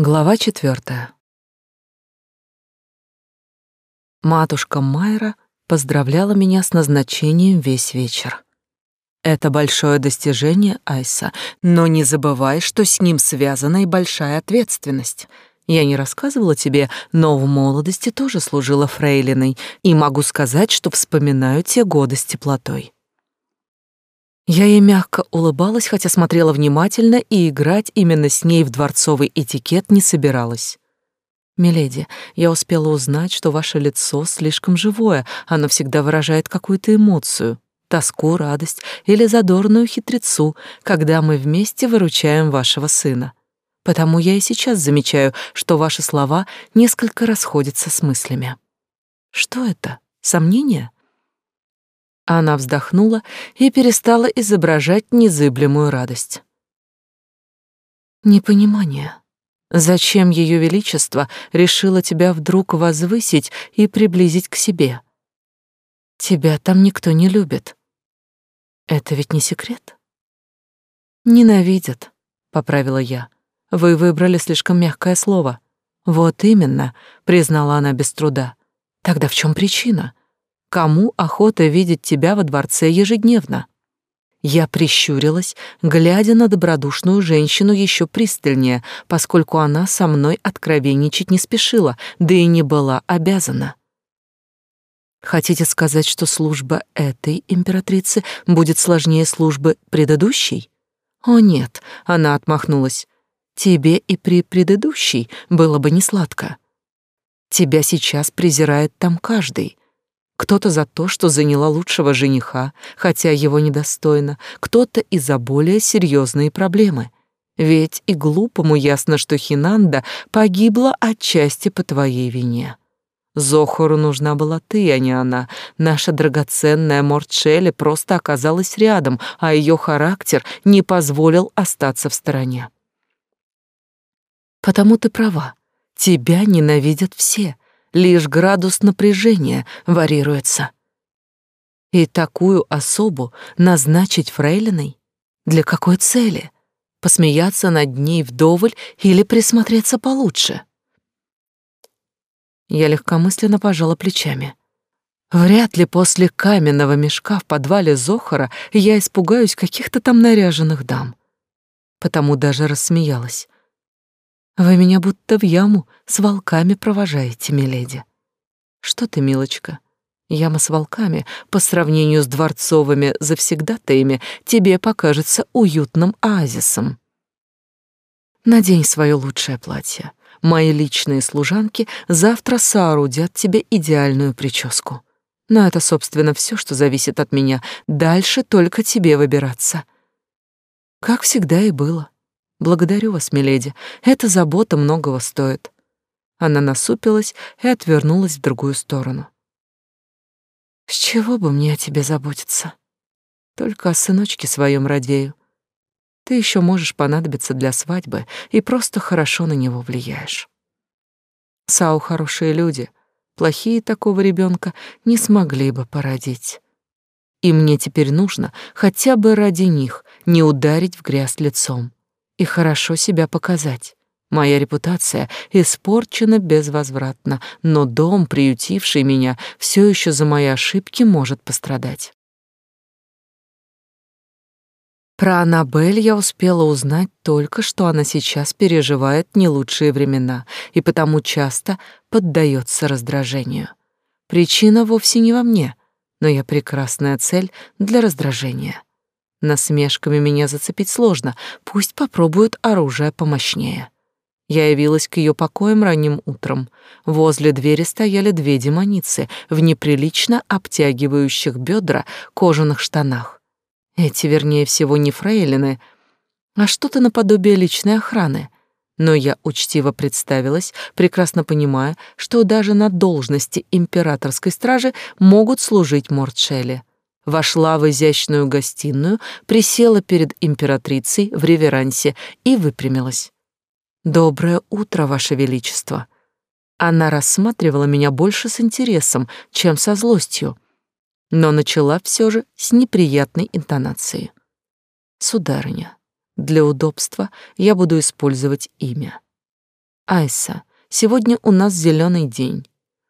Глава четвертая. Матушка Майра поздравляла меня с назначением весь вечер. Это большое достижение Айса, но не забывай, что с ним связана и большая ответственность. Я не рассказывала тебе, но в молодости тоже служила фрейлиной, и могу сказать, что вспоминаю те годы с теплотой. Я ей мягко улыбалась, хотя смотрела внимательно, и играть именно с ней в дворцовый этикет не собиралась. «Миледи, я успела узнать, что ваше лицо слишком живое, оно всегда выражает какую-то эмоцию, тоску, радость или задорную хитрецу, когда мы вместе выручаем вашего сына. Потому я и сейчас замечаю, что ваши слова несколько расходятся с мыслями». «Что это? Сомнения?» Она вздохнула и перестала изображать незыблемую радость. Непонимание. Зачем Ее Величество решило тебя вдруг возвысить и приблизить к себе? Тебя там никто не любит. Это ведь не секрет. Ненавидят, поправила я. Вы выбрали слишком мягкое слово. Вот именно, признала она без труда. Тогда в чем причина? Кому охота видеть тебя во дворце ежедневно? Я прищурилась, глядя на добродушную женщину еще пристальнее, поскольку она со мной откровенничать не спешила, да и не была обязана. Хотите сказать, что служба этой императрицы будет сложнее службы предыдущей? О нет, она отмахнулась. Тебе и при предыдущей было бы не сладко. Тебя сейчас презирает там каждый. Кто-то за то, что заняла лучшего жениха, хотя его недостойно, кто-то из-за более серьезные проблемы. Ведь и глупому ясно, что Хинанда погибла отчасти по твоей вине. Зохору нужна была ты, а не она. Наша драгоценная Мортшелли просто оказалась рядом, а ее характер не позволил остаться в стороне. Потому ты права. Тебя ненавидят все — лишь градус напряжения варьируется. И такую особу назначить фрейлиной? Для какой цели? Посмеяться над ней вдоволь или присмотреться получше? Я легкомысленно пожала плечами. Вряд ли после каменного мешка в подвале Зохара я испугаюсь каких-то там наряженных дам. Потому даже рассмеялась. Вы меня будто в яму с волками провожаете, миледи. Что ты, милочка? Яма с волками по сравнению с дворцовыми завсегдатаями тебе покажется уютным оазисом. Надень свое лучшее платье. Мои личные служанки завтра соорудят тебе идеальную прическу. Но это, собственно, все, что зависит от меня. Дальше только тебе выбираться. Как всегда и было. Благодарю вас, миледи. Эта забота многого стоит. Она насупилась и отвернулась в другую сторону. С чего бы мне о тебе заботиться? Только о сыночке своем радею. Ты еще можешь понадобиться для свадьбы и просто хорошо на него влияешь. Сау хорошие люди, плохие такого ребенка не смогли бы породить. И мне теперь нужно хотя бы ради них не ударить в грязь лицом и хорошо себя показать. Моя репутация испорчена безвозвратно, но дом, приютивший меня, все еще за мои ошибки может пострадать. Про Аннабель я успела узнать только, что она сейчас переживает не лучшие времена и потому часто поддается раздражению. Причина вовсе не во мне, но я прекрасная цель для раздражения. Насмешками меня зацепить сложно, пусть попробуют оружие помощнее. Я явилась к ее покоям ранним утром. Возле двери стояли две демоницы в неприлично обтягивающих бедра кожаных штанах. Эти, вернее всего, не фрейлины, а что-то наподобие личной охраны. Но я учтиво представилась, прекрасно понимая, что даже на должности императорской стражи могут служить Мортшелли вошла в изящную гостиную, присела перед императрицей в реверансе и выпрямилась. «Доброе утро, Ваше Величество!» Она рассматривала меня больше с интересом, чем со злостью, но начала все же с неприятной интонацией. «Сударыня, для удобства я буду использовать имя. Айса, сегодня у нас зеленый день.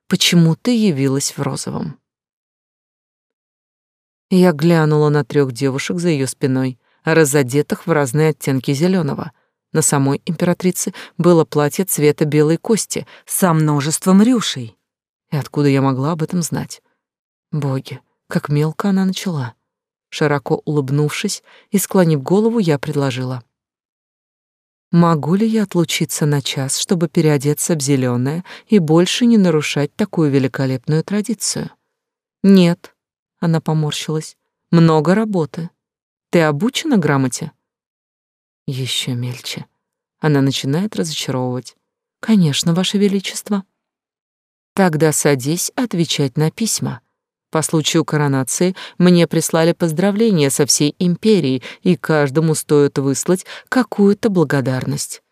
Почему ты явилась в розовом? Я глянула на трех девушек за ее спиной, разодетых в разные оттенки зеленого. На самой императрице было платье цвета белой кости со множеством рюшей. И откуда я могла об этом знать? Боги, как мелко она начала. Широко улыбнувшись и склонив голову, я предложила. Могу ли я отлучиться на час, чтобы переодеться в зеленое и больше не нарушать такую великолепную традицию? Нет, она поморщилась. Много работы. Ты обучена грамоте? Еще мельче. Она начинает разочаровывать. Конечно, ваше величество. Тогда садись отвечать на письма. По случаю коронации мне прислали поздравления со всей империей, и каждому стоит выслать какую-то благодарность.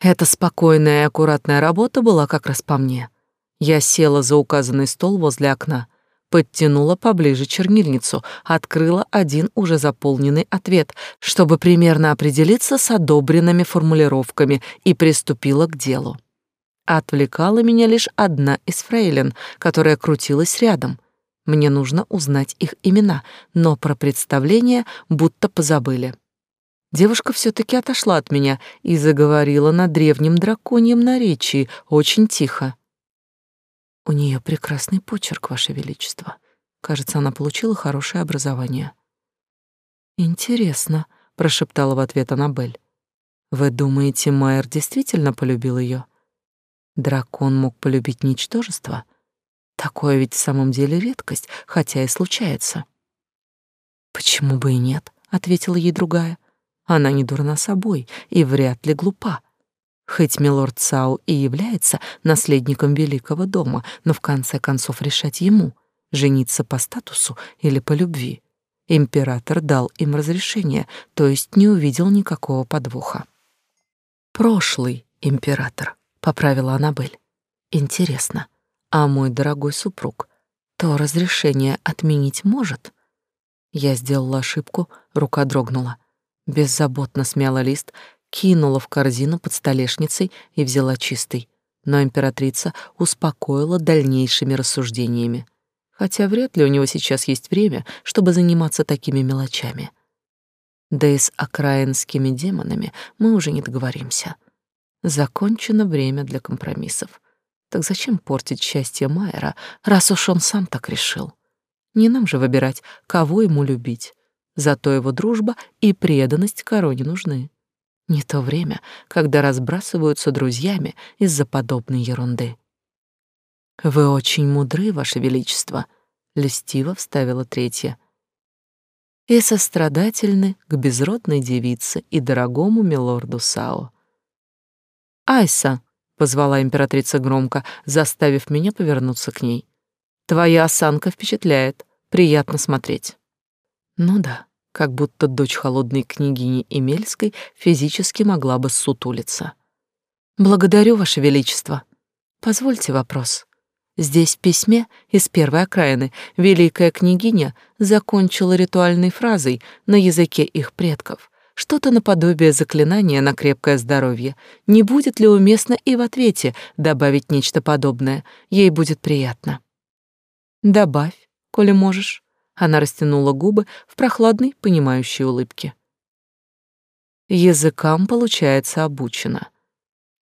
Эта спокойная и аккуратная работа была как раз по мне. Я села за указанный стол возле окна, подтянула поближе чернильницу, открыла один уже заполненный ответ, чтобы примерно определиться с одобренными формулировками, и приступила к делу. Отвлекала меня лишь одна из фрейлин, которая крутилась рядом — мне нужно узнать их имена, но про представление будто позабыли. Девушка все таки отошла от меня и заговорила на древнем драконьем наречии, очень тихо. У нее прекрасный почерк, ваше величество. Кажется, она получила хорошее образование. Интересно, прошептала в ответ Анабель. Вы думаете, Майер действительно полюбил ее? Дракон мог полюбить ничтожество? Такое ведь в самом деле редкость, хотя и случается. Почему бы и нет, ответила ей другая. Она не дурна собой и вряд ли глупа. Хоть милорд Цау и является наследником великого дома, но в конце концов решать ему, жениться по статусу или по любви. Император дал им разрешение, то есть не увидел никакого подвоха. Прошлый император, поправила Анабель. Интересно, а мой дорогой супруг то разрешение отменить может? Я сделала ошибку, рука дрогнула. Беззаботно смяла лист, кинула в корзину под столешницей и взяла чистый. Но императрица успокоила дальнейшими рассуждениями. Хотя вряд ли у него сейчас есть время, чтобы заниматься такими мелочами. Да и с окраинскими демонами мы уже не договоримся. Закончено время для компромиссов. Так зачем портить счастье Майера, раз уж он сам так решил? Не нам же выбирать, кого ему любить. Зато его дружба и преданность короне нужны. Не то время, когда разбрасываются друзьями из-за подобной ерунды. «Вы очень мудры, Ваше Величество», — льстиво вставила третья. «И сострадательны к безродной девице и дорогому милорду Сао». «Айса», позвала императрица громко, заставив меня повернуться к ней. Твоя осанка впечатляет, приятно смотреть. Ну да, как будто дочь холодной княгини Эмельской физически могла бы сутулиться. Благодарю, ваше величество. Позвольте вопрос. Здесь в письме из первой окраины великая княгиня закончила ритуальной фразой на языке их предков — что-то наподобие заклинания на крепкое здоровье. Не будет ли уместно и в ответе добавить нечто подобное? Ей будет приятно. Добавь, коли можешь. Она растянула губы в прохладной, понимающей улыбке. Языкам, получается, обучена.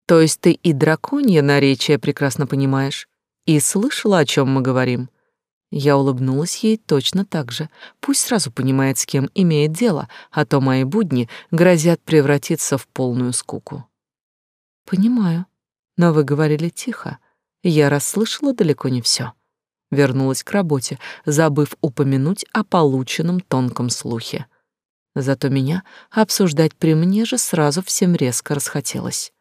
То есть ты и драконье наречие прекрасно понимаешь, и слышала, о чем мы говорим. Я улыбнулась ей точно так же. Пусть сразу понимает, с кем имеет дело, а то мои будни грозят превратиться в полную скуку. Понимаю. Но вы говорили тихо. Я расслышала далеко не все. Вернулась к работе, забыв упомянуть о полученном тонком слухе. Зато меня обсуждать при мне же сразу всем резко расхотелось.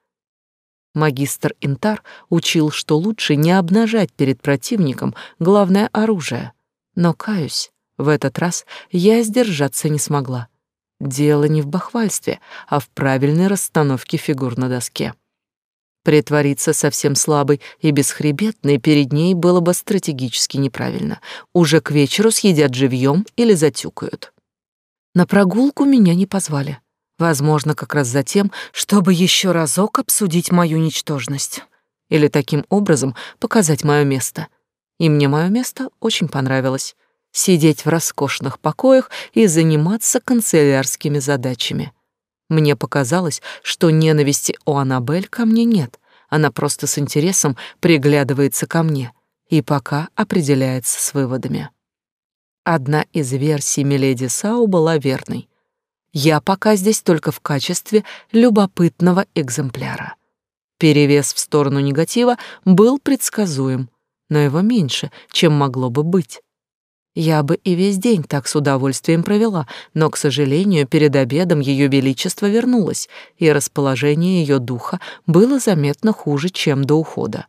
Магистр Интар учил, что лучше не обнажать перед противником главное оружие. Но, каюсь, в этот раз я сдержаться не смогла. Дело не в бахвальстве, а в правильной расстановке фигур на доске. Притвориться совсем слабой и бесхребетной перед ней было бы стратегически неправильно. Уже к вечеру съедят живьем или затюкают. На прогулку меня не позвали. Возможно, как раз за тем, чтобы еще разок обсудить мою ничтожность. Или таким образом показать мое место. И мне мое место очень понравилось. Сидеть в роскошных покоях и заниматься канцелярскими задачами. Мне показалось, что ненависти у Аннабель ко мне нет. Она просто с интересом приглядывается ко мне и пока определяется с выводами. Одна из версий Миледи Сау была верной. Я пока здесь только в качестве любопытного экземпляра. Перевес в сторону негатива был предсказуем, но его меньше, чем могло бы быть. Я бы и весь день так с удовольствием провела, но, к сожалению, перед обедом Ее Величество вернулось, и расположение ее духа было заметно хуже, чем до ухода.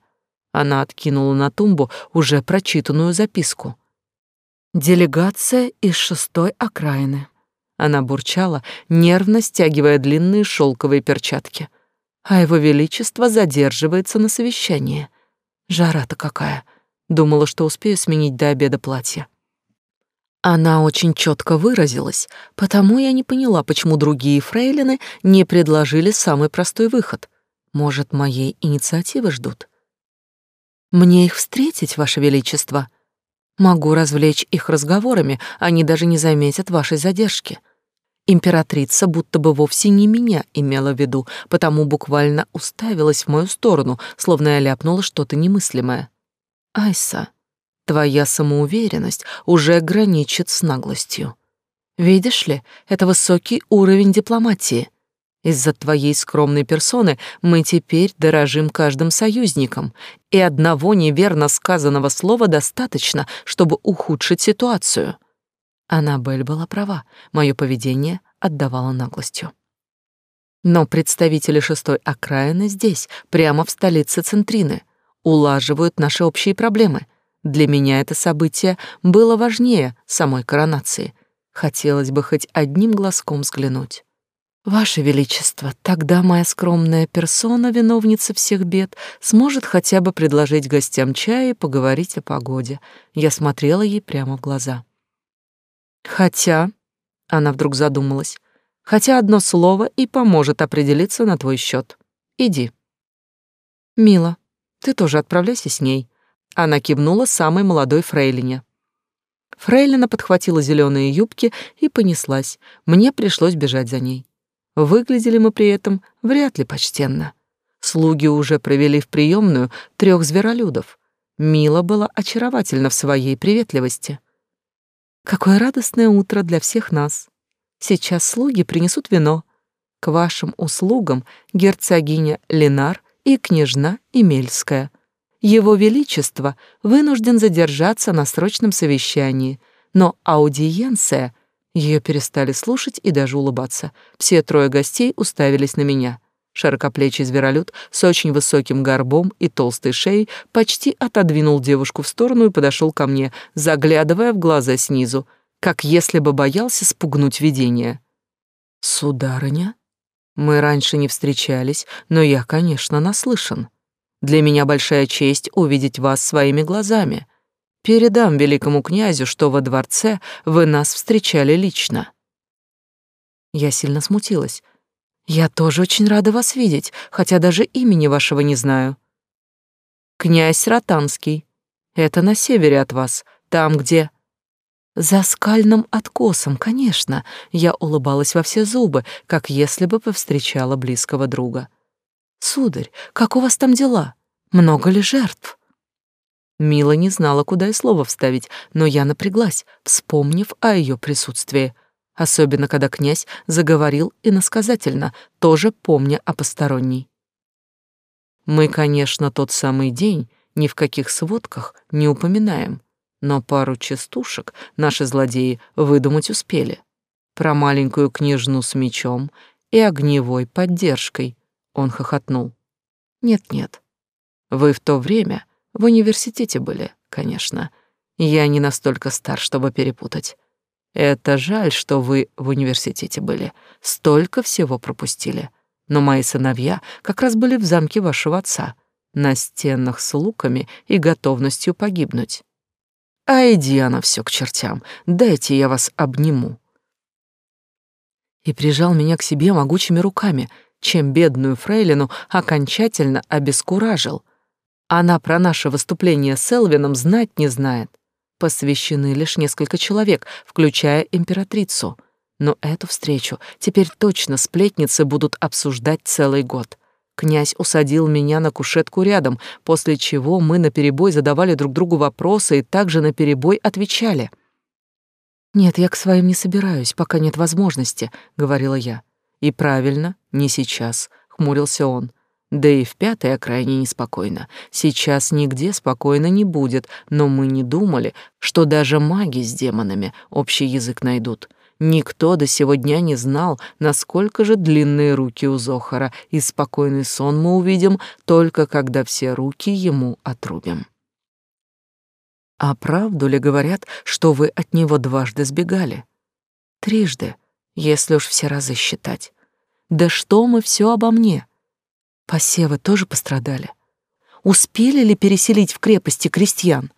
Она откинула на тумбу уже прочитанную записку. «Делегация из шестой окраины». Она бурчала, нервно стягивая длинные шелковые перчатки. А Его Величество задерживается на совещании. Жара-то какая. Думала, что успею сменить до обеда платье. Она очень четко выразилась, потому я не поняла, почему другие фрейлины не предложили самый простой выход. Может, моей инициативы ждут? Мне их встретить, Ваше Величество? Могу развлечь их разговорами, они даже не заметят вашей задержки. Императрица будто бы вовсе не меня имела в виду, потому буквально уставилась в мою сторону, словно я ляпнула что-то немыслимое. Айса, Твоя самоуверенность уже граничит с наглостью. Видишь ли, это высокий уровень дипломатии. Из-за твоей скромной персоны мы теперь дорожим каждым союзником, и одного неверно сказанного слова достаточно, чтобы ухудшить ситуацию. Аннабель была права, мое поведение отдавало наглостью. Но представители шестой окраины здесь, прямо в столице Центрины, улаживают наши общие проблемы — для меня это событие было важнее самой коронации. Хотелось бы хоть одним глазком взглянуть. Ваше Величество, тогда моя скромная персона, виновница всех бед, сможет хотя бы предложить гостям чая и поговорить о погоде. Я смотрела ей прямо в глаза. Хотя, она вдруг задумалась, хотя одно слово и поможет определиться на твой счет. Иди. Мила, ты тоже отправляйся с ней. Она кивнула самой молодой фрейлине. Фрейлина подхватила зеленые юбки и понеслась. Мне пришлось бежать за ней. Выглядели мы при этом вряд ли почтенно. Слуги уже провели в приемную трех зверолюдов. Мила была очаровательна в своей приветливости. Какое радостное утро для всех нас. Сейчас слуги принесут вино. К вашим услугам герцогиня Ленар и княжна Емельская. Его Величество вынужден задержаться на срочном совещании, но аудиенция... Ее перестали слушать и даже улыбаться. Все трое гостей уставились на меня. Широкоплечий зверолюд с очень высоким горбом и толстой шеей почти отодвинул девушку в сторону и подошел ко мне, заглядывая в глаза снизу, как если бы боялся спугнуть видение. «Сударыня, мы раньше не встречались, но я, конечно, наслышан. Для меня большая честь увидеть вас своими глазами. Передам великому князю, что во дворце вы нас встречали лично». Я сильно смутилась. «Я тоже очень рада вас видеть, хотя даже имени вашего не знаю». «Князь Ротанский. Это на севере от вас, там, где...» За скальным откосом, конечно, я улыбалась во все зубы, как если бы повстречала близкого друга. «Сударь, как у вас там дела? Много ли жертв?» Мила не знала, куда и слово вставить, но я напряглась, вспомнив о ее присутствии, особенно когда князь заговорил иносказательно, тоже помня о посторонней. Мы, конечно, тот самый день ни в каких сводках не упоминаем, но пару частушек наши злодеи выдумать успели. Про маленькую княжну с мечом и огневой поддержкой, он хохотнул. Нет-нет. Вы в то время в университете были, конечно. Я не настолько стар, чтобы перепутать. Это жаль, что вы в университете были. Столько всего пропустили. Но мои сыновья как раз были в замке вашего отца, на стенах с луками и готовностью погибнуть. А иди она все к чертям, дайте я вас обниму. и прижал меня к себе могучими руками, чем бедную фрейлину окончательно обескуражил. Она про наше выступление с Элвином знать не знает. Посвящены лишь несколько человек, включая императрицу. Но эту встречу теперь точно сплетницы будут обсуждать целый год. Князь усадил меня на кушетку рядом, после чего мы наперебой задавали друг другу вопросы и также наперебой отвечали. «Нет, я к своим не собираюсь, пока нет возможности», — говорила я. «И правильно, не сейчас», — хмурился он. «Да и в пятой крайне неспокойно. Сейчас нигде спокойно не будет, но мы не думали, что даже маги с демонами общий язык найдут. Никто до сего дня не знал, насколько же длинные руки у Зохара, и спокойный сон мы увидим только когда все руки ему отрубим. А правду ли говорят, что вы от него дважды сбегали? Трижды, если уж все разы считать. Да что мы все обо мне? Посевы тоже пострадали. Успели ли переселить в крепости крестьян?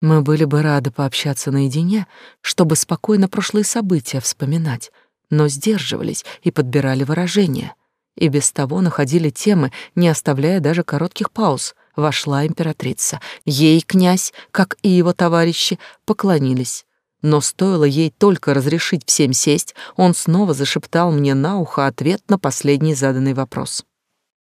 Мы были бы рады пообщаться наедине, чтобы спокойно прошлые события вспоминать, но сдерживались и подбирали выражения. И без того находили темы, не оставляя даже коротких пауз. Вошла императрица. Ей князь, как и его товарищи, поклонились. Но стоило ей только разрешить всем сесть, он снова зашептал мне на ухо ответ на последний заданный вопрос.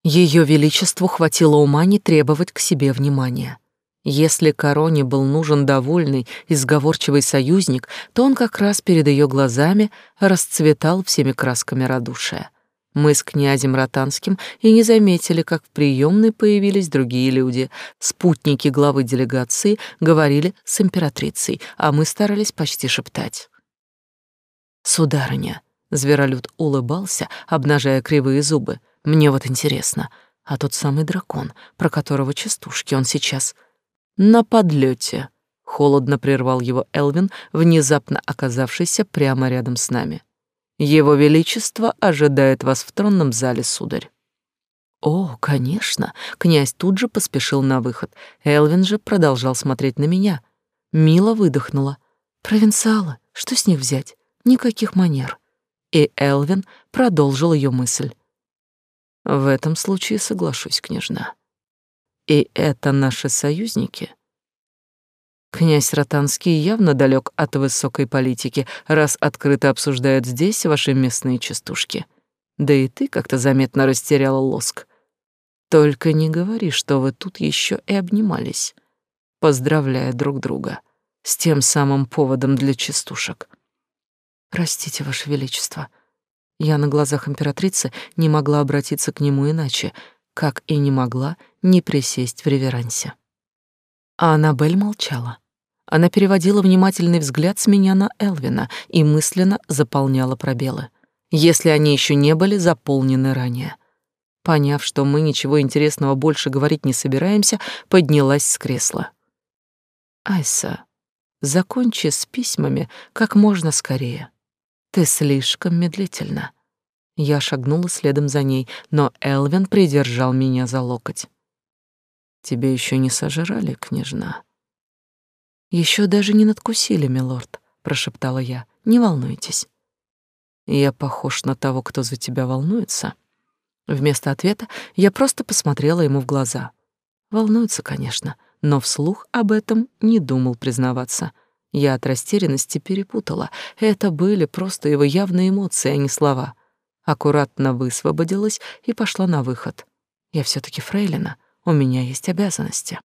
Ее величеству хватило ума не требовать к себе внимания. Если короне был нужен довольный и сговорчивый союзник, то он как раз перед ее глазами расцветал всеми красками радушия. Мы с князем Ротанским и не заметили, как в приемной появились другие люди. Спутники главы делегации говорили с императрицей, а мы старались почти шептать. «Сударыня», — Зверолюд улыбался, обнажая кривые зубы, — «мне вот интересно, а тот самый дракон, про которого частушки он сейчас на подлете, холодно прервал его Элвин, внезапно оказавшийся прямо рядом с нами. Его величество ожидает вас в тронном зале, сударь. О, конечно, князь тут же поспешил на выход. Элвин же продолжал смотреть на меня. Мила выдохнула. Провинциалы, что с них взять? Никаких манер. И Элвин продолжил ее мысль. В этом случае соглашусь, княжна. И это наши союзники? Князь Ротанский явно далек от высокой политики, раз открыто обсуждает здесь ваши местные частушки. Да и ты как-то заметно растеряла лоск. Только не говори, что вы тут еще и обнимались, поздравляя друг друга с тем самым поводом для частушек. Простите, ваше величество. Я на глазах императрицы не могла обратиться к нему иначе — как и не могла не присесть в реверансе. А Аннабель молчала. Она переводила внимательный взгляд с меня на Элвина и мысленно заполняла пробелы, если они еще не были заполнены ранее. Поняв, что мы ничего интересного больше говорить не собираемся, поднялась с кресла. «Айса, закончи с письмами как можно скорее. Ты слишком медлительна. Я шагнула следом за ней, но Элвин придержал меня за локоть. Тебе еще не сожрали, княжна? Еще даже не надкусили, милорд, прошептала я. Не волнуйтесь. Я похож на того, кто за тебя волнуется. Вместо ответа я просто посмотрела ему в глаза. Волнуется, конечно, но вслух об этом не думал признаваться. Я от растерянности перепутала. Это были просто его явные эмоции, а не слова аккуратно высвободилась и пошла на выход. Я все таки фрейлина, у меня есть обязанности.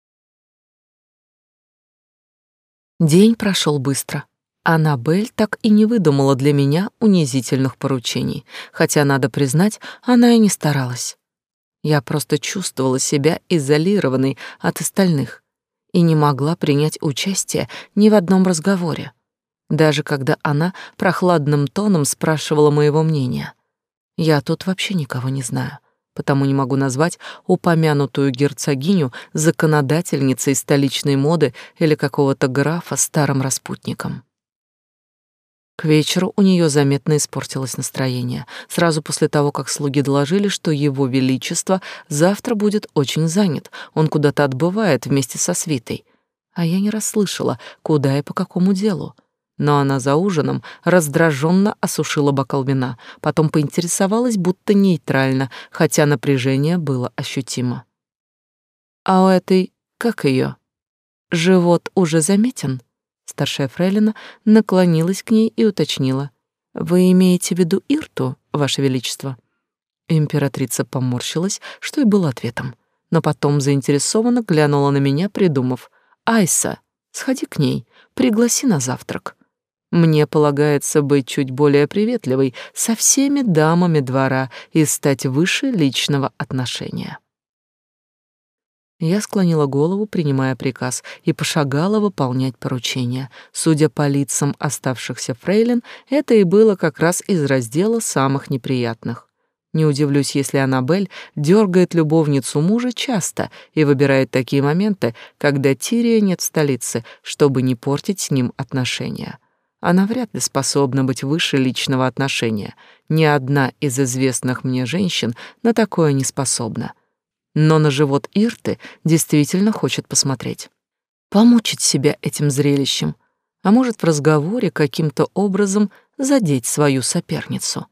День прошел быстро. Аннабель так и не выдумала для меня унизительных поручений, хотя, надо признать, она и не старалась. Я просто чувствовала себя изолированной от остальных и не могла принять участие ни в одном разговоре, даже когда она прохладным тоном спрашивала моего мнения — я тут вообще никого не знаю, потому не могу назвать упомянутую герцогиню законодательницей столичной моды или какого-то графа старым распутником. К вечеру у нее заметно испортилось настроение, сразу после того, как слуги доложили, что его величество завтра будет очень занят, он куда-то отбывает вместе со свитой. А я не расслышала, куда и по какому делу. Но она за ужином раздраженно осушила бокал вина, потом поинтересовалась, будто нейтрально, хотя напряжение было ощутимо. «А у этой, как ее? Живот уже заметен?» Старшая фрейлина наклонилась к ней и уточнила. «Вы имеете в виду Ирту, Ваше Величество?» Императрица поморщилась, что и было ответом, но потом заинтересованно глянула на меня, придумав. «Айса, сходи к ней, пригласи на завтрак. Мне полагается быть чуть более приветливой со всеми дамами двора и стать выше личного отношения». Я склонила голову, принимая приказ, и пошагала выполнять поручение. Судя по лицам оставшихся фрейлин, это и было как раз из раздела самых неприятных. Не удивлюсь, если Аннабель дергает любовницу мужа часто и выбирает такие моменты, когда Тирия нет в столице, чтобы не портить с ним отношения. Она вряд ли способна быть выше личного отношения. Ни одна из известных мне женщин на такое не способна но на живот Ирты действительно хочет посмотреть. Помучить себя этим зрелищем, а может в разговоре каким-то образом задеть свою соперницу.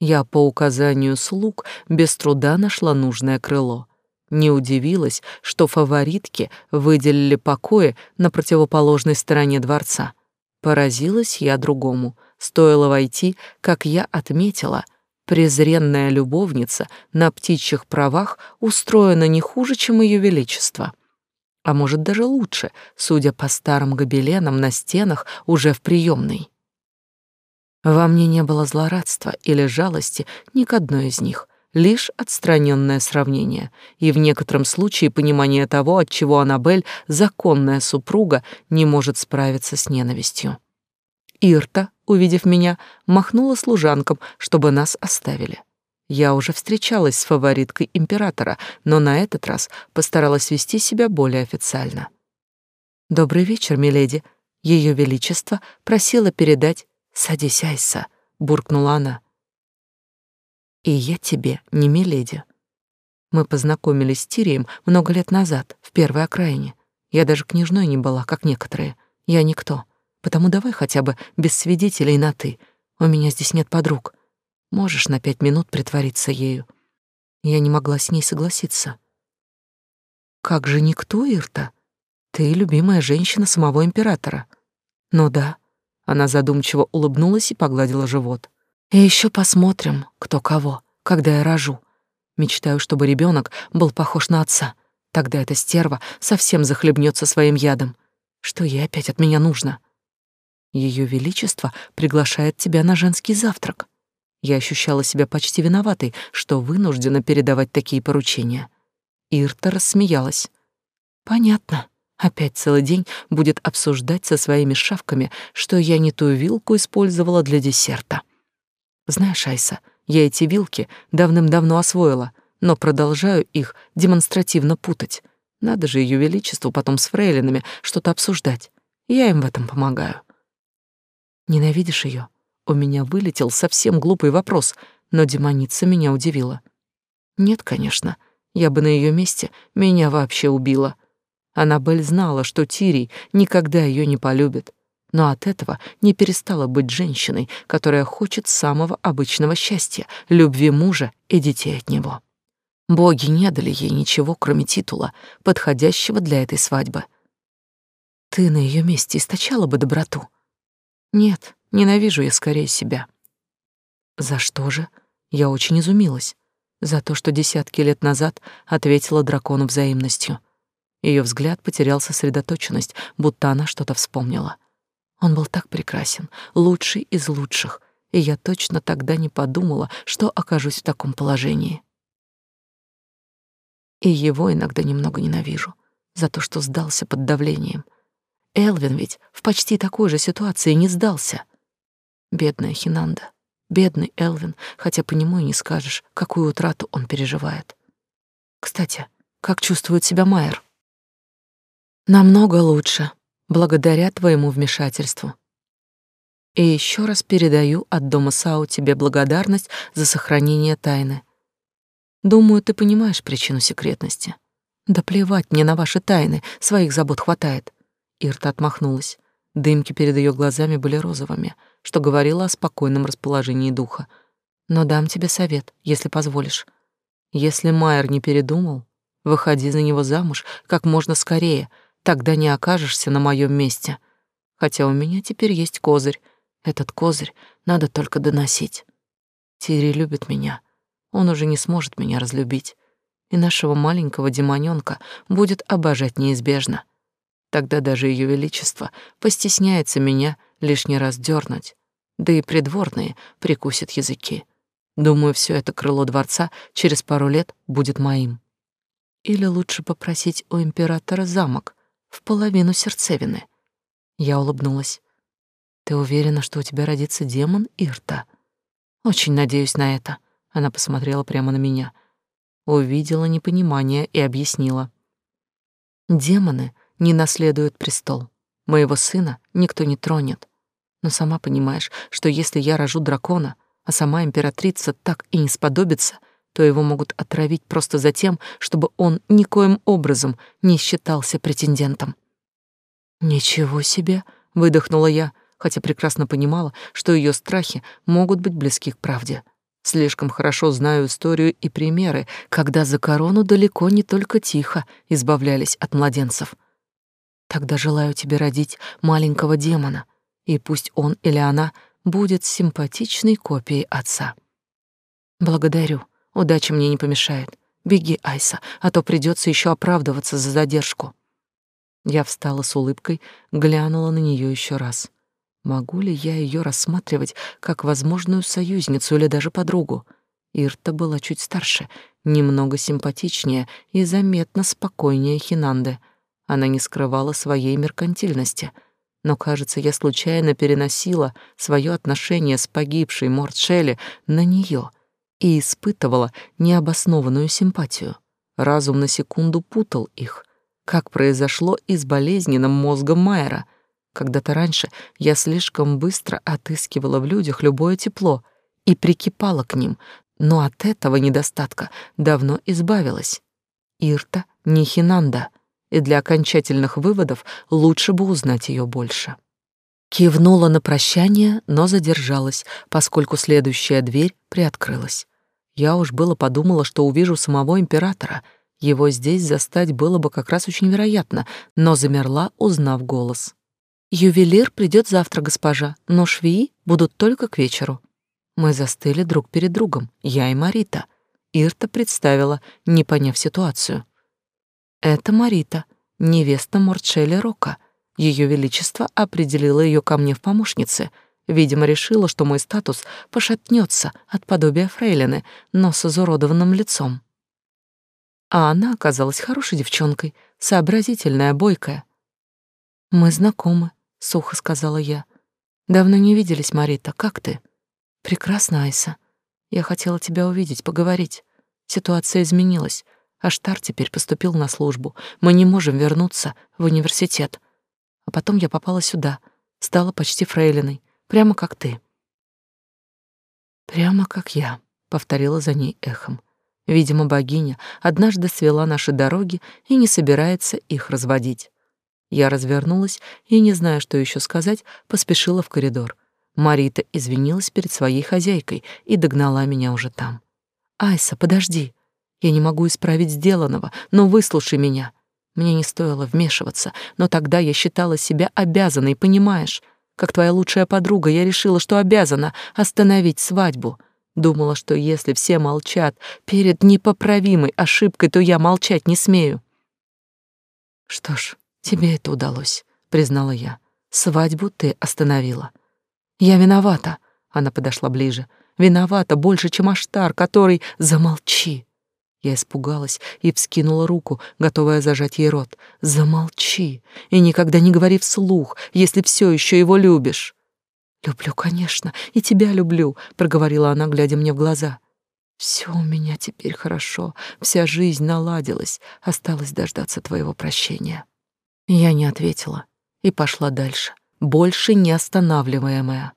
Я по указанию слуг без труда нашла нужное крыло. Не удивилась, что фаворитки выделили покои на противоположной стороне дворца. Поразилась я другому. Стоило войти, как я отметила — презренная любовница на птичьих правах устроена не хуже, чем ее величество. А может, даже лучше, судя по старым гобеленам на стенах уже в приемной. Во мне не было злорадства или жалости ни к одной из них, лишь отстраненное сравнение и в некотором случае понимание того, от чего Анабель, законная супруга, не может справиться с ненавистью. Ирта, увидев меня, махнула служанкам, чтобы нас оставили. Я уже встречалась с фавориткой императора, но на этот раз постаралась вести себя более официально. «Добрый вечер, миледи. Ее Величество просила передать «Садись, Айса», — буркнула она. «И я тебе не миледи. Мы познакомились с Тирием много лет назад, в первой окраине. Я даже княжной не была, как некоторые. Я никто. Потому давай хотя бы без свидетелей на «ты». У меня здесь нет подруг. Можешь на пять минут притвориться ею. Я не могла с ней согласиться. Как же никто, Ирта? Ты любимая женщина самого императора. Ну да. Она задумчиво улыбнулась и погладила живот. И еще посмотрим, кто кого, когда я рожу. Мечтаю, чтобы ребенок был похож на отца. Тогда эта стерва совсем захлебнется своим ядом. Что ей опять от меня нужно? Ее Величество приглашает тебя на женский завтрак. Я ощущала себя почти виноватой, что вынуждена передавать такие поручения. Ирта рассмеялась. Понятно. Опять целый день будет обсуждать со своими шавками, что я не ту вилку использовала для десерта. Знаешь, Айса, я эти вилки давным-давно освоила, но продолжаю их демонстративно путать. Надо же ее величеству потом с фрейлинами что-то обсуждать. Я им в этом помогаю. Ненавидишь ее? У меня вылетел совсем глупый вопрос, но демоница меня удивила. Нет, конечно. Я бы на ее месте меня вообще убила. Аннабель знала, что Тирий никогда ее не полюбит, но от этого не перестала быть женщиной, которая хочет самого обычного счастья, любви мужа и детей от него. Боги не дали ей ничего, кроме титула, подходящего для этой свадьбы. Ты на ее месте источала бы доброту, нет, ненавижу я скорее себя. За что же? Я очень изумилась. За то, что десятки лет назад ответила дракону взаимностью. Ее взгляд потерял сосредоточенность, будто она что-то вспомнила. Он был так прекрасен, лучший из лучших, и я точно тогда не подумала, что окажусь в таком положении. И его иногда немного ненавижу за то, что сдался под давлением — Элвин ведь в почти такой же ситуации не сдался. Бедная Хинанда, бедный Элвин, хотя по нему и не скажешь, какую утрату он переживает. Кстати, как чувствует себя Майер? Намного лучше, благодаря твоему вмешательству. И еще раз передаю от дома Сау тебе благодарность за сохранение тайны. Думаю, ты понимаешь причину секретности. Да плевать мне на ваши тайны, своих забот хватает. Ирта отмахнулась. Дымки перед ее глазами были розовыми, что говорило о спокойном расположении духа. Но дам тебе совет, если позволишь. Если Майер не передумал, выходи за него замуж как можно скорее, тогда не окажешься на моем месте. Хотя у меня теперь есть козырь. Этот козырь надо только доносить. Тири любит меня. Он уже не сможет меня разлюбить. И нашего маленького демонёнка будет обожать неизбежно. Тогда даже ее величество постесняется меня лишний раз дернуть, да и придворные прикусят языки. Думаю, все это крыло дворца через пару лет будет моим. Или лучше попросить у императора замок в половину сердцевины. Я улыбнулась. Ты уверена, что у тебя родится демон Ирта? Очень надеюсь на это. Она посмотрела прямо на меня. Увидела непонимание и объяснила. Демоны не наследуют престол. Моего сына никто не тронет. Но сама понимаешь, что если я рожу дракона, а сама императрица так и не сподобится, то его могут отравить просто за тем, чтобы он никоим образом не считался претендентом. «Ничего себе!» — выдохнула я, хотя прекрасно понимала, что ее страхи могут быть близки к правде. Слишком хорошо знаю историю и примеры, когда за корону далеко не только тихо избавлялись от младенцев. Тогда желаю тебе родить маленького демона, и пусть он или она будет симпатичной копией отца. Благодарю. Удача мне не помешает. Беги, Айса, а то придется еще оправдываться за задержку. Я встала с улыбкой, глянула на нее еще раз. Могу ли я ее рассматривать как возможную союзницу или даже подругу? Ирта была чуть старше, немного симпатичнее и заметно спокойнее Хинанды. Она не скрывала своей меркантильности, но, кажется, я случайно переносила свое отношение с погибшей Мортшелли на нее и испытывала необоснованную симпатию. Разум на секунду путал их, как произошло и с болезненным мозгом Майера. Когда-то раньше я слишком быстро отыскивала в людях любое тепло и прикипала к ним, но от этого недостатка давно избавилась. Ирта не Хинанда, и для окончательных выводов лучше бы узнать ее больше. Кивнула на прощание, но задержалась, поскольку следующая дверь приоткрылась. Я уж было подумала, что увижу самого императора — его здесь застать было бы как раз очень вероятно, но замерла, узнав голос. «Ювелир придет завтра, госпожа, но швеи будут только к вечеру». Мы застыли друг перед другом, я и Марита. Ирта представила, не поняв ситуацию. «Это Марита, невеста Морчели Рока. Ее Величество определило ее ко мне в помощнице. Видимо, решила, что мой статус пошатнется от подобия фрейлины, но с изуродованным лицом. А она оказалась хорошей девчонкой, сообразительная, бойкая. «Мы знакомы», — сухо сказала я. «Давно не виделись, Марита. Как ты?» «Прекрасно, Айса. Я хотела тебя увидеть, поговорить. Ситуация изменилась. Аштар теперь поступил на службу. Мы не можем вернуться в университет. А потом я попала сюда, стала почти фрейлиной, прямо как ты». «Прямо как я», — повторила за ней эхом. Видимо, богиня однажды свела наши дороги и не собирается их разводить. Я развернулась и, не зная, что еще сказать, поспешила в коридор. Марита извинилась перед своей хозяйкой и догнала меня уже там. «Айса, подожди. Я не могу исправить сделанного, но выслушай меня. Мне не стоило вмешиваться, но тогда я считала себя обязанной, понимаешь? Как твоя лучшая подруга, я решила, что обязана остановить свадьбу. Думала, что если все молчат перед непоправимой ошибкой, то я молчать не смею. Что ж, тебе это удалось, признала я. Свадьбу ты остановила. Я виновата. Она подошла ближе. Виновата больше, чем Аштар, который замолчи. Я испугалась и вскинула руку, готовая зажать ей рот. Замолчи и никогда не говори вслух, если все еще его любишь. «Люблю, конечно, и тебя люблю», — проговорила она, глядя мне в глаза. «Все у меня теперь хорошо, вся жизнь наладилась, осталось дождаться твоего прощения». Я не ответила и пошла дальше, больше не останавливаемая.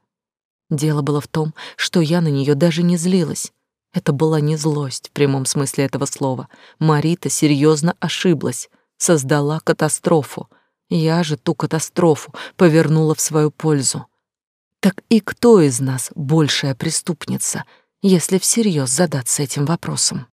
Дело было в том, что я на нее даже не злилась. Это была не злость в прямом смысле этого слова. Марита серьезно ошиблась, создала катастрофу. Я же ту катастрофу повернула в свою пользу. Так и кто из нас большая преступница, если всерьез задаться этим вопросом?